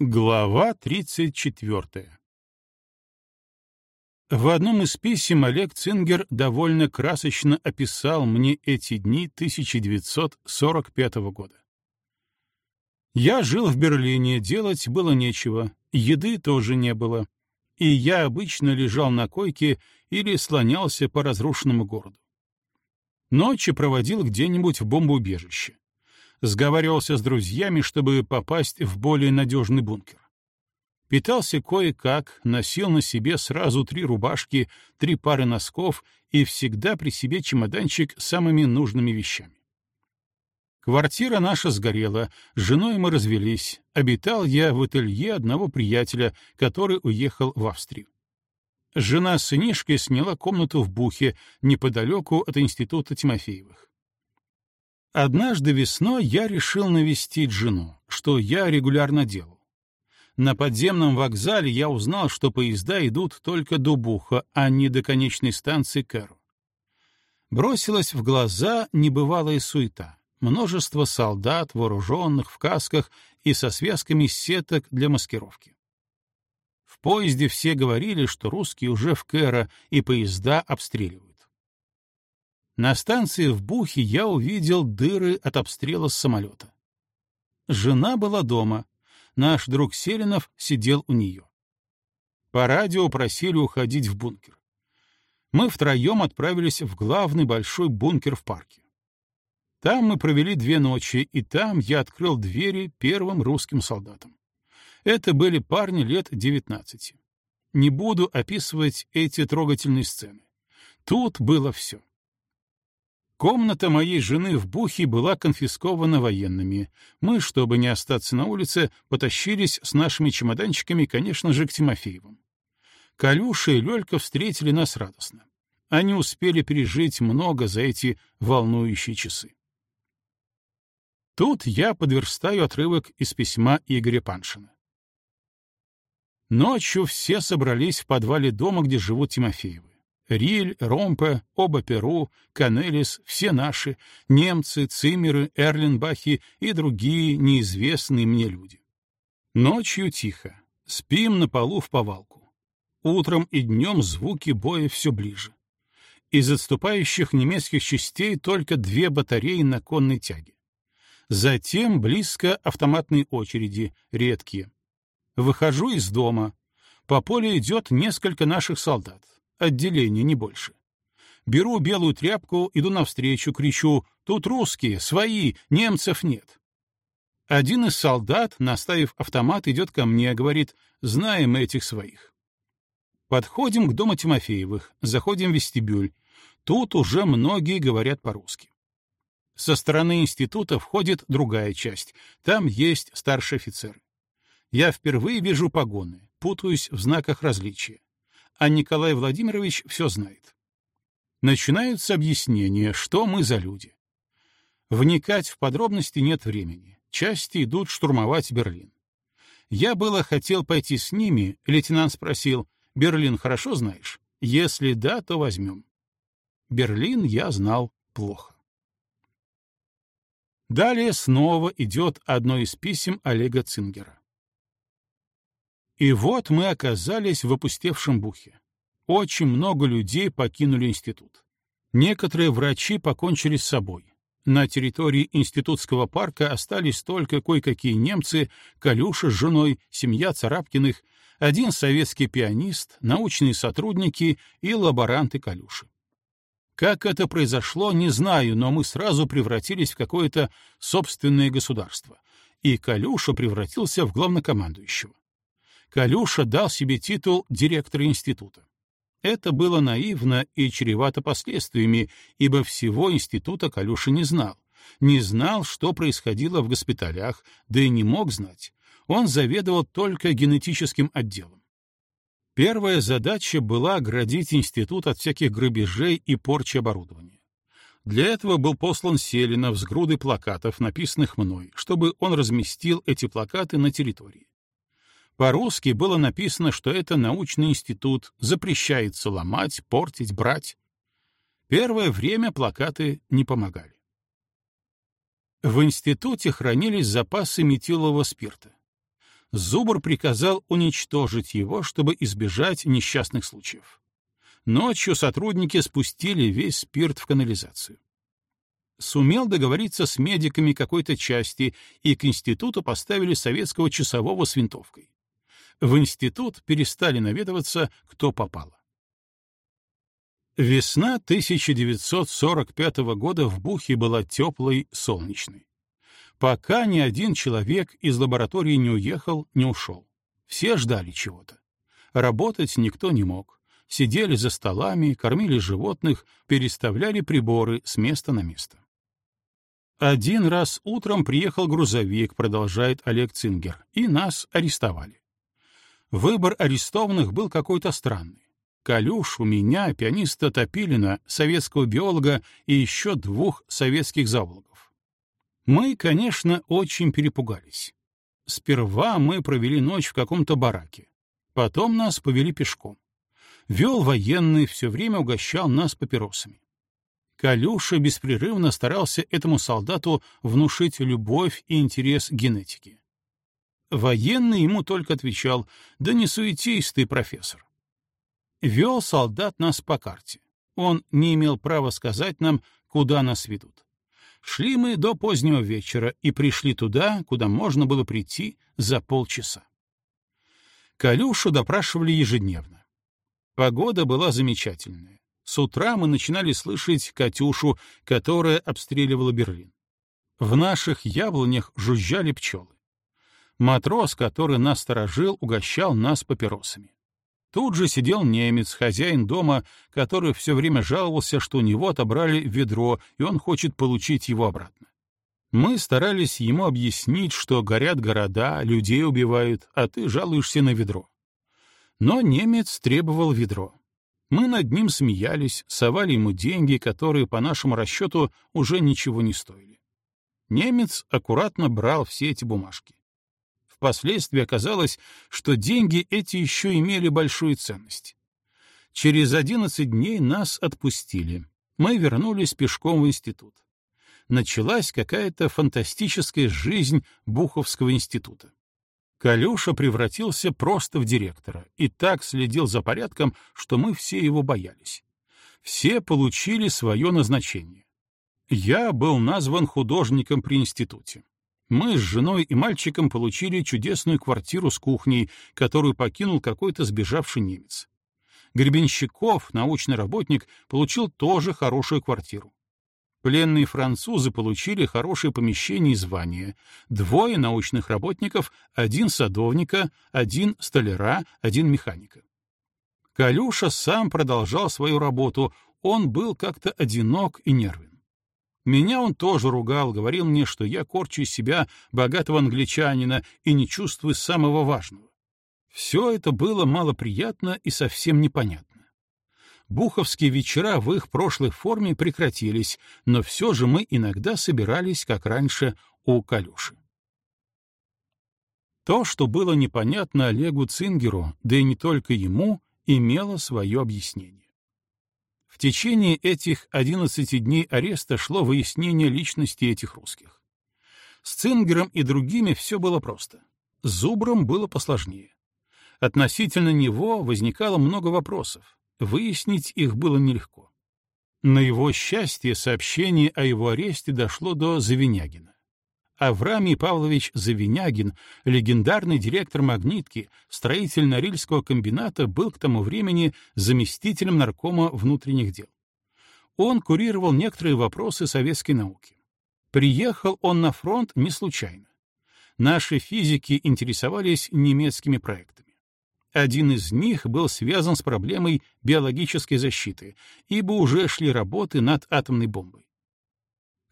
Глава 34 В одном из писем Олег Цингер довольно красочно описал мне эти дни 1945 года. Я жил в Берлине, делать было нечего, еды тоже не было, и я обычно лежал на койке или слонялся по разрушенному городу. Ночи проводил где-нибудь в бомбоубежище сговаривался с друзьями, чтобы попасть в более надежный бункер. Питался кое-как, носил на себе сразу три рубашки, три пары носков и всегда при себе чемоданчик с самыми нужными вещами. Квартира наша сгорела, с женой мы развелись. Обитал я в ателье одного приятеля, который уехал в Австрию. Жена с сынишкой сняла комнату в Бухе, неподалеку от института Тимофеевых. Однажды весной я решил навестить жену, что я регулярно делал. На подземном вокзале я узнал, что поезда идут только до Буха, а не до конечной станции Кэру. Бросилась в глаза небывалая суета. Множество солдат, вооруженных в касках и со связками сеток для маскировки. В поезде все говорили, что русские уже в Кэра и поезда обстреливают. На станции в Бухе я увидел дыры от обстрела с самолета. Жена была дома. Наш друг Селинов сидел у нее. По радио просили уходить в бункер. Мы втроем отправились в главный большой бункер в парке. Там мы провели две ночи, и там я открыл двери первым русским солдатам. Это были парни лет девятнадцати. Не буду описывать эти трогательные сцены. Тут было все. Комната моей жены в Бухе была конфискована военными. Мы, чтобы не остаться на улице, потащились с нашими чемоданчиками, конечно же, к Тимофеевым. Калюша и Лёлька встретили нас радостно. Они успели пережить много за эти волнующие часы. Тут я подверстаю отрывок из письма Игоря Паншина. Ночью все собрались в подвале дома, где живут Тимофеевы. Риль, Ромпе, оба Перу, Канелис, все наши, немцы, цимеры, Эрленбахи и другие неизвестные мне люди. Ночью тихо. Спим на полу в повалку. Утром и днем звуки боя все ближе. Из отступающих немецких частей только две батареи на конной тяге. Затем близко автоматные очереди, редкие. Выхожу из дома. По полю идет несколько наших солдат отделение, не больше. Беру белую тряпку, иду навстречу, кричу «Тут русские, свои, немцев нет». Один из солдат, наставив автомат, идет ко мне, говорит «Знаем этих своих». Подходим к дому Тимофеевых, заходим в вестибюль. Тут уже многие говорят по-русски. Со стороны института входит другая часть. Там есть старший офицер. Я впервые вижу погоны, путаюсь в знаках различия а Николай Владимирович все знает. Начинаются объяснения, что мы за люди. Вникать в подробности нет времени. Части идут штурмовать Берлин. Я было хотел пойти с ними, лейтенант спросил, «Берлин хорошо знаешь? Если да, то возьмем». Берлин я знал плохо. Далее снова идет одно из писем Олега Цингера. И вот мы оказались в опустевшем Бухе. Очень много людей покинули институт. Некоторые врачи покончили с собой. На территории институтского парка остались только кое-какие немцы, Калюша с женой, семья Царапкиных, один советский пианист, научные сотрудники и лаборанты Калюши. Как это произошло, не знаю, но мы сразу превратились в какое-то собственное государство, и Калюша превратился в главнокомандующего. Калюша дал себе титул директора института. Это было наивно и чревато последствиями, ибо всего института Калюша не знал. Не знал, что происходило в госпиталях, да и не мог знать. Он заведовал только генетическим отделом. Первая задача была оградить институт от всяких грабежей и порчи оборудования. Для этого был послан Селинов с грудой плакатов, написанных мной, чтобы он разместил эти плакаты на территории. По-русски было написано, что это научный институт, запрещается ломать, портить, брать. Первое время плакаты не помогали. В институте хранились запасы метилового спирта. Зубр приказал уничтожить его, чтобы избежать несчастных случаев. Ночью сотрудники спустили весь спирт в канализацию. Сумел договориться с медиками какой-то части, и к институту поставили советского часового с винтовкой. В институт перестали наведываться, кто попало. Весна 1945 года в Бухе была теплой, солнечной. Пока ни один человек из лаборатории не уехал, не ушел. Все ждали чего-то. Работать никто не мог. Сидели за столами, кормили животных, переставляли приборы с места на место. Один раз утром приехал грузовик, продолжает Олег Цингер, и нас арестовали. Выбор арестованных был какой-то странный. Калюшу, меня, пианиста Топилина, советского биолога и еще двух советских зоологов. Мы, конечно, очень перепугались. Сперва мы провели ночь в каком-то бараке. Потом нас повели пешком. Вел военный, все время угощал нас папиросами. Калюша беспрерывно старался этому солдату внушить любовь и интерес к генетике. Военный ему только отвечал, «Да не суетись ты, профессор». Вел солдат нас по карте. Он не имел права сказать нам, куда нас ведут. Шли мы до позднего вечера и пришли туда, куда можно было прийти за полчаса. Калюшу допрашивали ежедневно. Погода была замечательная. С утра мы начинали слышать «Катюшу», которая обстреливала Берлин. В наших яблонях жужжали пчелы. Матрос, который нас сторожил, угощал нас папиросами. Тут же сидел немец, хозяин дома, который все время жаловался, что у него отобрали ведро, и он хочет получить его обратно. Мы старались ему объяснить, что горят города, людей убивают, а ты жалуешься на ведро. Но немец требовал ведро. Мы над ним смеялись, совали ему деньги, которые, по нашему расчету, уже ничего не стоили. Немец аккуратно брал все эти бумажки. Впоследствии оказалось, что деньги эти еще имели большую ценность. Через 11 дней нас отпустили. Мы вернулись пешком в институт. Началась какая-то фантастическая жизнь Буховского института. Калюша превратился просто в директора и так следил за порядком, что мы все его боялись. Все получили свое назначение. Я был назван художником при институте. Мы с женой и мальчиком получили чудесную квартиру с кухней, которую покинул какой-то сбежавший немец. Гребенщиков, научный работник, получил тоже хорошую квартиру. Пленные французы получили хорошее помещение и звание. Двое научных работников, один садовника, один столяра, один механика. Калюша сам продолжал свою работу, он был как-то одинок и нервен. Меня он тоже ругал, говорил мне, что я корчу из себя богатого англичанина и не чувствую самого важного. Все это было малоприятно и совсем непонятно. Буховские вечера в их прошлой форме прекратились, но все же мы иногда собирались, как раньше, у Калюши. То, что было непонятно Олегу Цингеру, да и не только ему, имело свое объяснение. В течение этих 11 дней ареста шло выяснение личности этих русских. С Цингером и другими все было просто. С Зубром было посложнее. Относительно него возникало много вопросов. Выяснить их было нелегко. На его счастье сообщение о его аресте дошло до Завинягина. Авраамий Павлович Завинягин, легендарный директор «Магнитки», строитель Норильского комбината, был к тому времени заместителем наркома внутренних дел. Он курировал некоторые вопросы советской науки. Приехал он на фронт не случайно. Наши физики интересовались немецкими проектами. Один из них был связан с проблемой биологической защиты, ибо уже шли работы над атомной бомбой.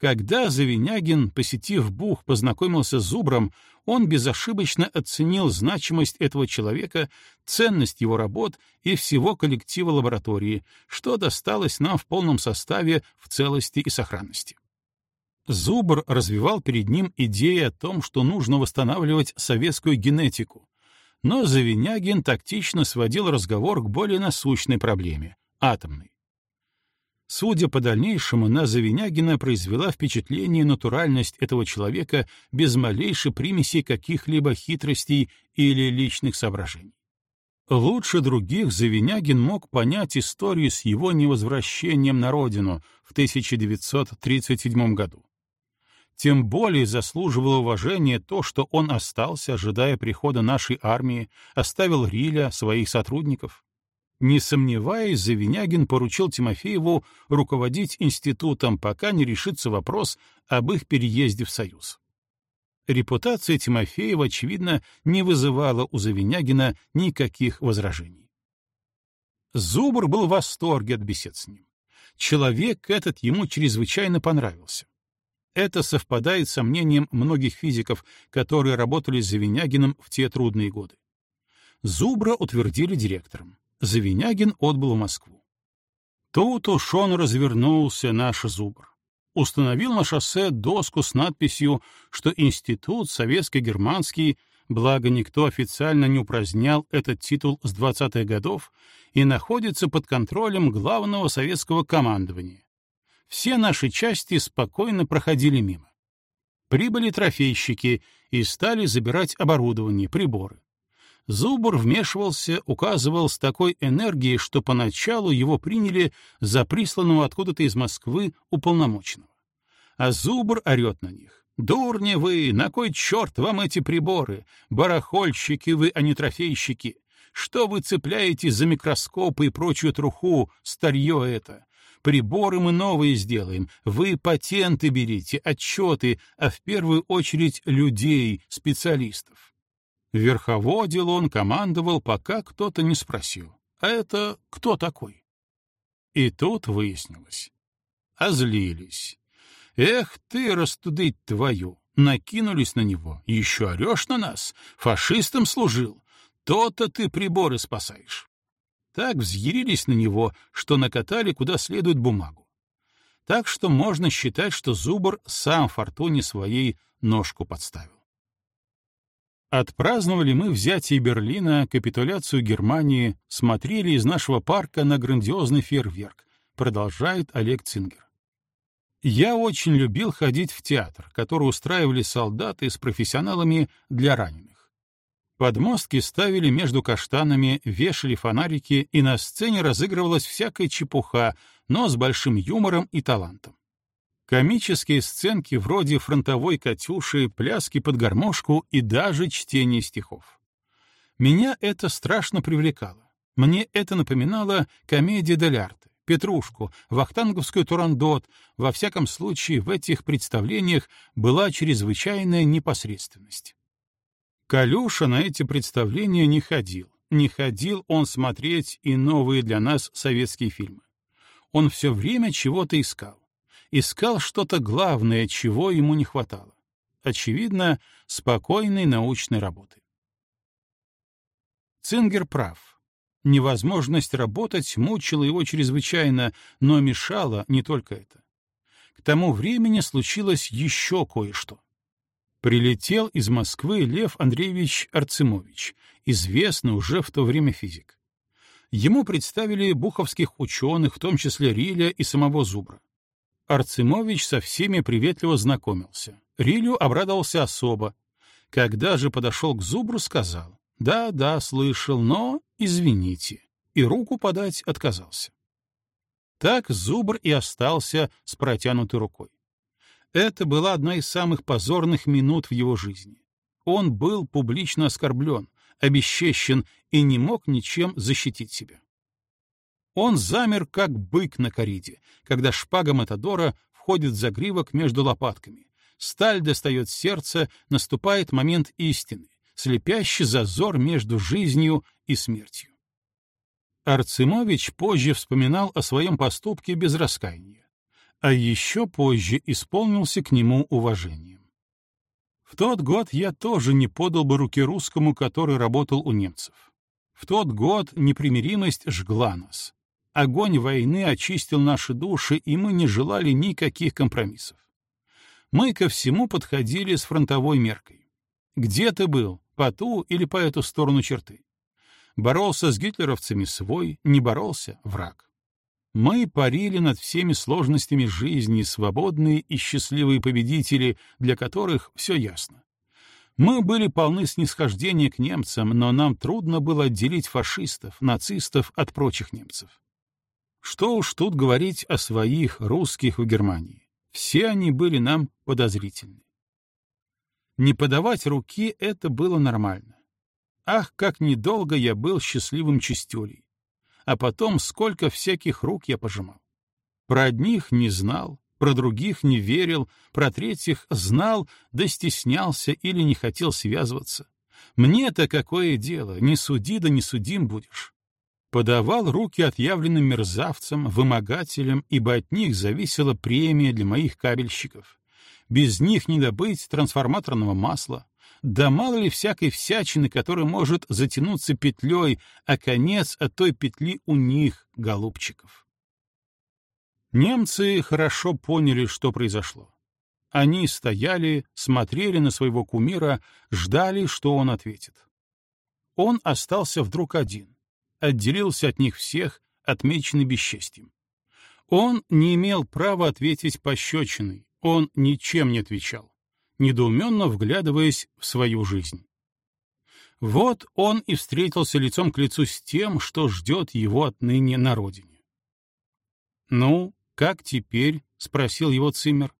Когда Завинягин, посетив Бух, познакомился с Зубром, он безошибочно оценил значимость этого человека, ценность его работ и всего коллектива лаборатории, что досталось нам в полном составе в целости и сохранности. Зубр развивал перед ним идеи о том, что нужно восстанавливать советскую генетику, но Завинягин тактично сводил разговор к более насущной проблеме — атомной. Судя по дальнейшему, на Завинягина произвела впечатление натуральность этого человека без малейшей примеси каких-либо хитростей или личных соображений. Лучше других Завинягин мог понять историю с его невозвращением на родину в 1937 году. Тем более заслуживало уважения то, что он остался, ожидая прихода нашей армии, оставил Риля, своих сотрудников. Не сомневаясь, Завинягин поручил Тимофееву руководить институтом, пока не решится вопрос об их переезде в Союз. Репутация Тимофеева, очевидно, не вызывала у Завинягина никаких возражений. Зубр был в восторге от бесед с ним. Человек этот ему чрезвычайно понравился. Это совпадает с мнением многих физиков, которые работали с Завинягиным в те трудные годы. Зубра утвердили директором. Завинягин отбыл в Москву. Тут уж он развернулся, наш зубр. Установил на шоссе доску с надписью, что Институт советско-германский, благо никто официально не упразднял этот титул с 20-х годов, и находится под контролем главного советского командования. Все наши части спокойно проходили мимо. Прибыли трофейщики и стали забирать оборудование, приборы. Зубр вмешивался, указывал с такой энергией, что поначалу его приняли за присланного откуда-то из Москвы уполномоченного. А Зубр орет на них. «Дурни вы! На кой черт вам эти приборы? Барахольщики вы, а не трофейщики! Что вы цепляете за микроскопы и прочую труху, старье это? Приборы мы новые сделаем, вы патенты берите, отчеты, а в первую очередь людей, специалистов. Верховодил он, командовал, пока кто-то не спросил. А это кто такой? И тут выяснилось. Озлились. Эх ты, растудыть твою! Накинулись на него. Еще орешь на нас? Фашистам служил. То-то ты приборы спасаешь. Так взъярились на него, что накатали куда следует бумагу. Так что можно считать, что Зубр сам Фортуне своей ножку подставил. Отпраздновали мы взятие Берлина, капитуляцию Германии, смотрели из нашего парка на грандиозный фейерверк, продолжает Олег Цингер. Я очень любил ходить в театр, который устраивали солдаты с профессионалами для раненых. Подмостки ставили между каштанами, вешали фонарики, и на сцене разыгрывалась всякая чепуха, но с большим юмором и талантом. Комические сценки вроде фронтовой «Катюши», пляски под гармошку и даже чтение стихов. Меня это страшно привлекало. Мне это напоминало комедия дель Петрушку, Вахтанговскую Турандот. Во всяком случае, в этих представлениях была чрезвычайная непосредственность. Калюша на эти представления не ходил. Не ходил он смотреть и новые для нас советские фильмы. Он все время чего-то искал искал что-то главное, чего ему не хватало. Очевидно, спокойной научной работы. Цингер прав. Невозможность работать мучила его чрезвычайно, но мешала не только это. К тому времени случилось еще кое-что. Прилетел из Москвы Лев Андреевич Арцемович, известный уже в то время физик. Ему представили буховских ученых, в том числе Риля и самого Зубра. Арцемович со всеми приветливо знакомился. Рилю обрадовался особо. Когда же подошел к Зубру, сказал, «Да, да, слышал, но извините», и руку подать отказался. Так Зубр и остался с протянутой рукой. Это была одна из самых позорных минут в его жизни. Он был публично оскорблен, обесчещен и не мог ничем защитить себя. Он замер, как бык на кориде, когда шпага Матадора входит в загривок между лопатками. Сталь достает сердце, наступает момент истины, слепящий зазор между жизнью и смертью. Арцимович позже вспоминал о своем поступке без раскаяния, а еще позже исполнился к нему уважением. В тот год я тоже не подал бы руки русскому, который работал у немцев. В тот год непримиримость жгла нас. Огонь войны очистил наши души, и мы не желали никаких компромиссов. Мы ко всему подходили с фронтовой меркой. Где ты был, по ту или по эту сторону черты? Боролся с гитлеровцами свой, не боролся — враг. Мы парили над всеми сложностями жизни, свободные и счастливые победители, для которых все ясно. Мы были полны снисхождения к немцам, но нам трудно было отделить фашистов, нацистов от прочих немцев. Что уж тут говорить о своих русских в Германии. Все они были нам подозрительны. Не подавать руки — это было нормально. Ах, как недолго я был счастливым чистюлей. А потом сколько всяких рук я пожимал. Про одних не знал, про других не верил, про третьих знал, да стеснялся или не хотел связываться. Мне-то какое дело, не суди да не судим будешь подавал руки отъявленным мерзавцам, вымогателям, ибо от них зависела премия для моих кабельщиков. Без них не добыть трансформаторного масла. Да мало ли всякой всячины, которая может затянуться петлей, а конец от той петли у них, голубчиков. Немцы хорошо поняли, что произошло. Они стояли, смотрели на своего кумира, ждали, что он ответит. Он остался вдруг один отделился от них всех, отмеченный бесчестием. Он не имел права ответить пощечиной, он ничем не отвечал, недоуменно вглядываясь в свою жизнь. Вот он и встретился лицом к лицу с тем, что ждет его отныне на родине. «Ну, как теперь?» — спросил его Циммер.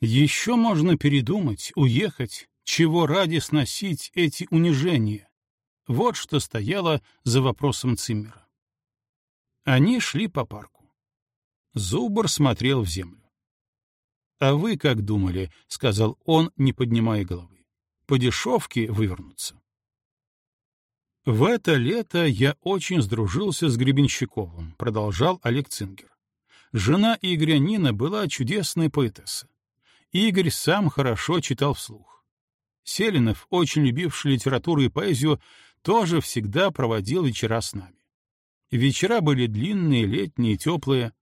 «Еще можно передумать, уехать, чего ради сносить эти унижения, вот что стояло за вопросом Циммера. Они шли по парку. Зубр смотрел в землю. «А вы как думали?» — сказал он, не поднимая головы. «По дешевке вывернуться». «В это лето я очень сдружился с Гребенщиковым», — продолжал Олег Цингер. «Жена Игоря Нина была чудесная поэтесса. Игорь сам хорошо читал вслух. Селинов, очень любивший литературу и поэзию, тоже всегда проводил вечера с нами. Вечера были длинные, летние, теплые.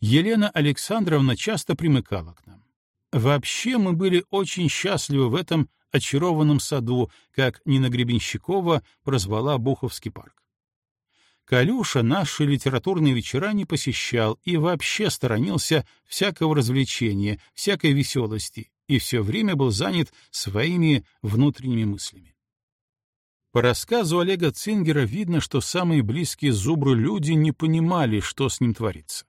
Елена Александровна часто примыкала к нам. Вообще мы были очень счастливы в этом очарованном саду, как Нина Гребенщикова прозвала Буховский парк. Калюша наши литературные вечера не посещал и вообще сторонился всякого развлечения, всякой веселости, и все время был занят своими внутренними мыслями. По рассказу Олега Цингера видно, что самые близкие зубру люди не понимали, что с ним творится.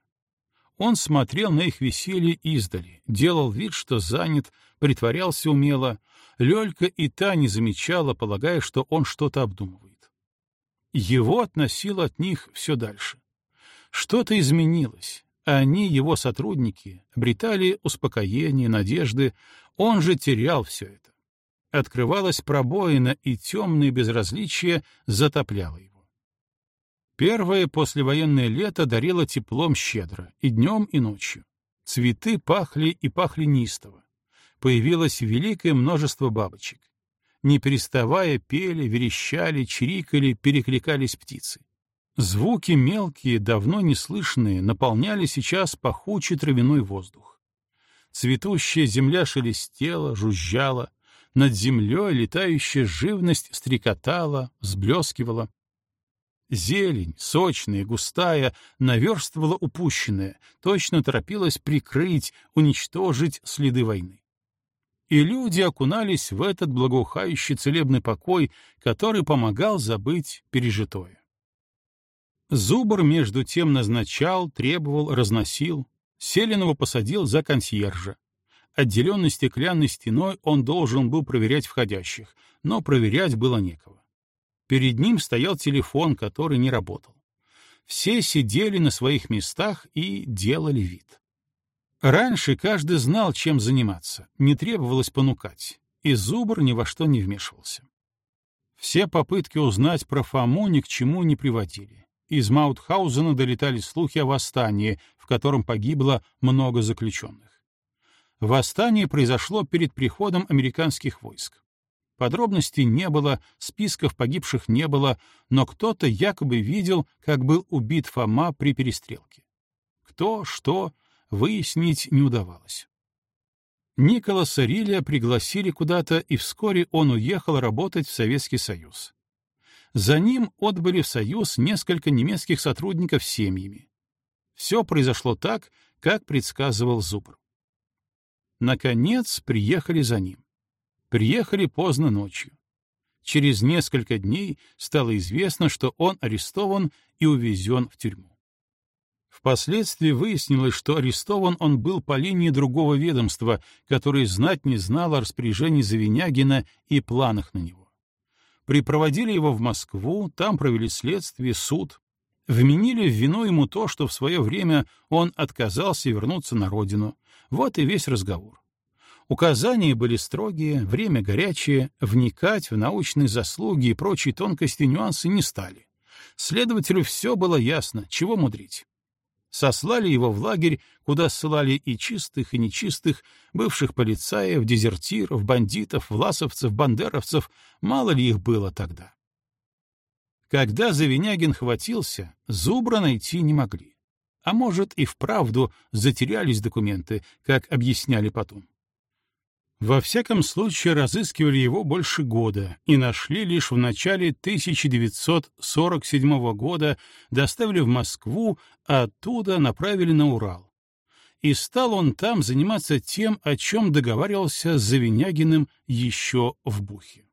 Он смотрел на их веселье издали, делал вид, что занят, притворялся умело. Лёлька и та не замечала, полагая, что он что-то обдумывает. Его относило от них все дальше. Что-то изменилось, а они, его сотрудники, обретали успокоение, надежды, он же терял все это открывалась пробоина, и темное безразличие затопляло его. Первое послевоенное лето дарило теплом щедро, и днем, и ночью. Цветы пахли и пахли неистово. Появилось великое множество бабочек. Не переставая пели, верещали, чирикали, перекликались птицы. Звуки мелкие, давно неслышные, наполняли сейчас пахучий травяной воздух. Цветущая земля шелестела, жужжала, над землей летающая живность стрекотала, взблескивала. Зелень, сочная, густая, наверстывала упущенное, точно торопилась прикрыть, уничтожить следы войны. И люди окунались в этот благоухающий целебный покой, который помогал забыть пережитое. Зубр между тем назначал, требовал, разносил. Селинова посадил за консьержа. Отделенный стеклянной стеной он должен был проверять входящих, но проверять было некого. Перед ним стоял телефон, который не работал. Все сидели на своих местах и делали вид. Раньше каждый знал, чем заниматься, не требовалось понукать, и Зубр ни во что не вмешивался. Все попытки узнать про Фому ни к чему не приводили. Из Маутхаузена долетали слухи о восстании, в котором погибло много заключенных. Восстание произошло перед приходом американских войск. Подробностей не было, списков погибших не было, но кто-то якобы видел, как был убит Фома при перестрелке. Кто, что, выяснить не удавалось. Николаса Риля пригласили куда-то, и вскоре он уехал работать в Советский Союз. За ним отбыли в Союз несколько немецких сотрудников с семьями. Все произошло так, как предсказывал Зубр. Наконец приехали за ним. Приехали поздно ночью. Через несколько дней стало известно, что он арестован и увезен в тюрьму. Впоследствии выяснилось, что арестован он был по линии другого ведомства, которое знать не знало о распоряжении Завинягина и планах на него. Припроводили его в Москву, там провели следствие, суд. Вменили в вину ему то, что в свое время он отказался вернуться на родину. Вот и весь разговор. Указания были строгие, время горячее, вникать в научные заслуги и прочие тонкости нюансы не стали. Следователю все было ясно, чего мудрить. Сослали его в лагерь, куда ссылали и чистых, и нечистых, бывших полицаев, дезертиров, бандитов, власовцев, бандеровцев, мало ли их было тогда. Когда Завинягин хватился, Зубра найти не могли. А может, и вправду затерялись документы, как объясняли потом. Во всяком случае, разыскивали его больше года и нашли лишь в начале 1947 года, доставили в Москву, а оттуда направили на Урал. И стал он там заниматься тем, о чем договаривался с Завинягиным еще в Бухе.